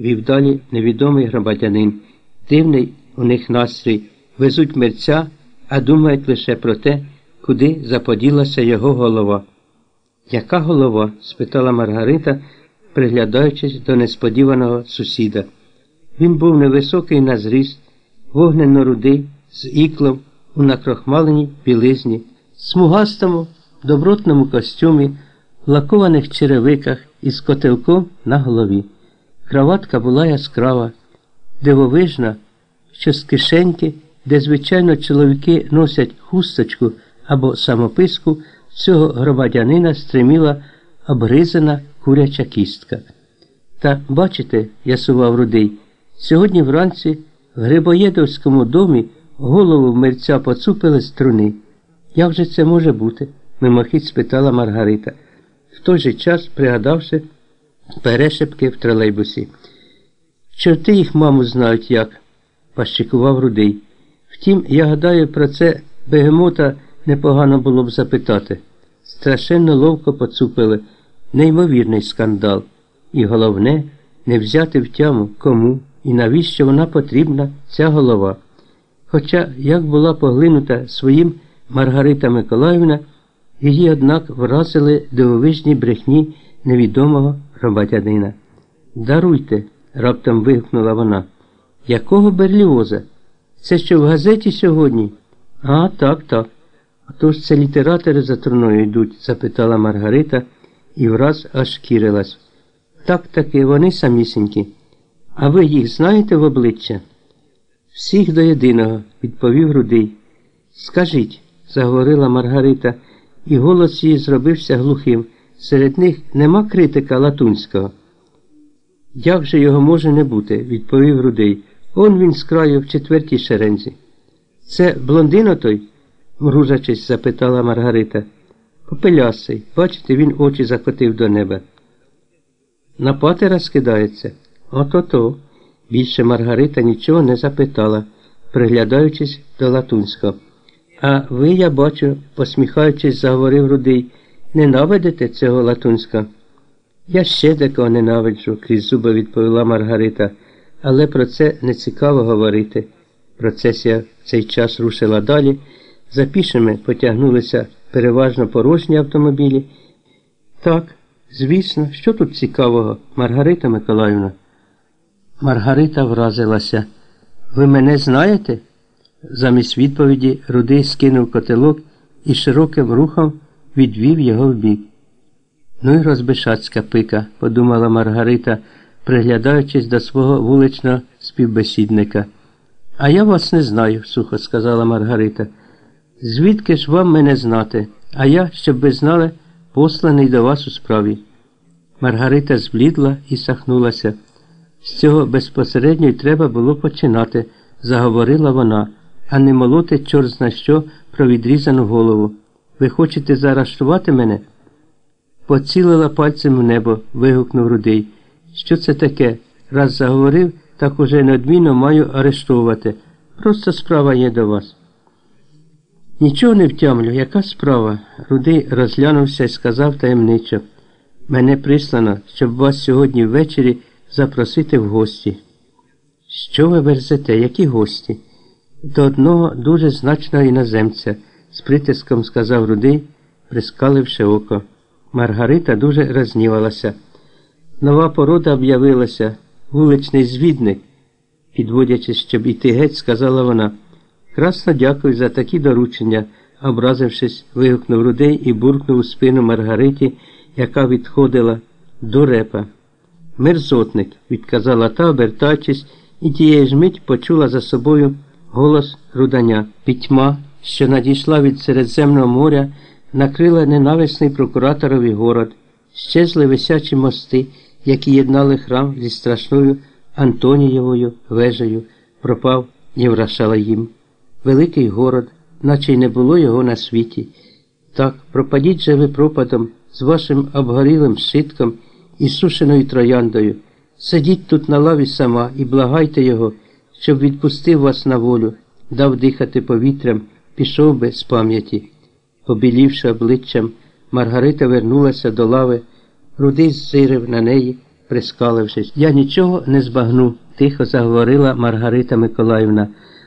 вів далі невідомий громадянин. Дивний у них настрій, везуть мерця, а думають лише про те, куди заподілася його голова. Яка голова? спитала Маргарита, приглядаючись до несподіваного сусіда. Він був невисокий на зріст, вогненно рудий, з іклом у накрохмаленій білизні, смугастому, добротному костюмі, лакованих черевиках із котелком на голові. Краватка була яскрава, дивовижна, що з кишеньки, де, звичайно, чоловіки носять хусточку або самописку, цього громадянина стриміла обгризана куряча кістка. Та, бачите, ясував рудий, сьогодні вранці в Грибоєдовському домі голову мерця поцупили струни. Як же це може бути? мимохідь спитала Маргарита, в той же час пригадавши перешепки в тролейбусі. Чорти їх, маму, знають як, пащикував рудий. Втім, я гадаю, про це бегемота непогано було б запитати. Страшенно ловко поцупили, неймовірний скандал. І головне, не взяти в тяму кому і навіщо вона потрібна, ця голова. Хоча, як була поглинута своїм Маргарита Миколаївна, її, однак, вразили дивовижні брехні невідомого громадянина. Даруйте, раптом вигукнула вона. Якого берліоза? Це що в газеті сьогодні? А, так, так. Отож це літератори за труною йдуть? запитала Маргарита і враз аж кірилась. Так таки вони самісінькі. А ви їх знаєте в обличчя? Всіх до єдиного, відповів Рудий. Скажіть, заговорила Маргарита, і голос її зробився глухим. Серед них нема критика Латунського. Як же його може не бути? відповів Рудий. Он він з краю в четвертій шерензі. Це блондино той? мружачись, запитала Маргарита. Попелясий, бачите, він очі закотив до неба. На патера скидається. Ото-то. Більше Маргарита нічого не запитала, приглядаючись до Латунського. А ви, я бачу, посміхаючись, заговорив Рудий, ненавидите цього Латунського? Я ще декого ненавиджу, крізь зуби відповіла Маргарита, але про це не цікаво говорити. Процесія в цей час рушила далі. За пішими потягнулися переважно порожні автомобілі. Так, звісно, що тут цікавого, Маргарита Миколаївна? Маргарита вразилася. Ви мене знаєте? Замість відповіді Рудий скинув котелок і широким рухом відвів його вбік. Ну й розбишацька пика, подумала Маргарита, приглядаючись до свого вуличного співбесідника. А я вас не знаю, сухо сказала Маргарита. Звідки ж вам мене знати, а я, щоб ви знали, посланий до вас у справі. Маргарита зблідла і сахнулася. З цього безпосередньо й треба було починати, заговорила вона, а не молоти чорт зна що про відрізану голову. Ви хочете заарештувати мене? Поцілила пальцем в небо, вигукнув рудий. Що це таке? Раз заговорив, так уже неодмінно маю арештовувати. Просто справа є до вас. Нічого не втямлю, яка справа? Рудий розглянувся і сказав таємничо. Мене прислано, щоб вас сьогодні ввечері запросити в гості. Що ви верзете, які гості? До одного дуже значного іноземця, з притиском сказав Рудий, прискаливши око. Маргарита дуже рознівалася. Нова порода об'явилася, вуличний звідник, підводячись, щоб іти геть, сказала вона. Красно дякую за такі доручення, образившись, вигукнув Рудей і буркнув у спину Маргариті, яка відходила до репа. Мерзотник, відказала та, обертаючись, і тієї ж мить почула за собою голос руданя. Пітьма, що надійшла від Середземного моря, накрила ненависний прокураторові город, щезли висячі мости, які єднали храм зі страшною Антонієвою вежею, пропав Єврашалаїм. Великий город, наче й не було його на світі. Так, пропадіть же ви пропадом з вашим обгорілим шитком і сушеною трояндою. Сидіть тут на лаві сама і благайте його, щоб відпустив вас на волю, дав дихати повітрям, пішов би з пам'яті. Побілівши обличчям, Маргарита вернулася до лави, рудий зсирив на неї, прискалившись. Я нічого не збагну, тихо заговорила Маргарита Миколаївна.